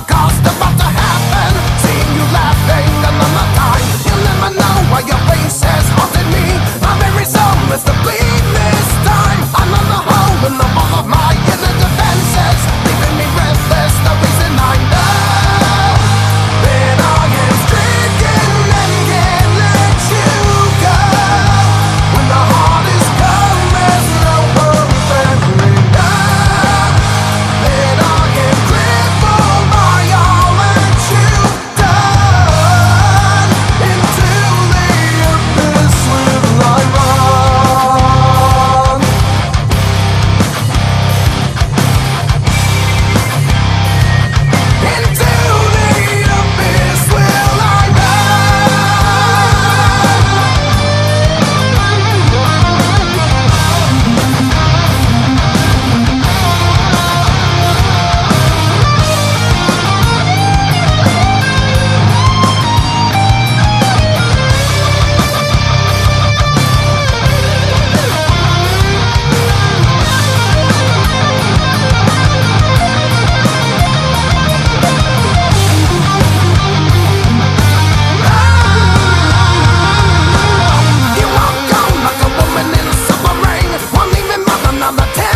Because I'm a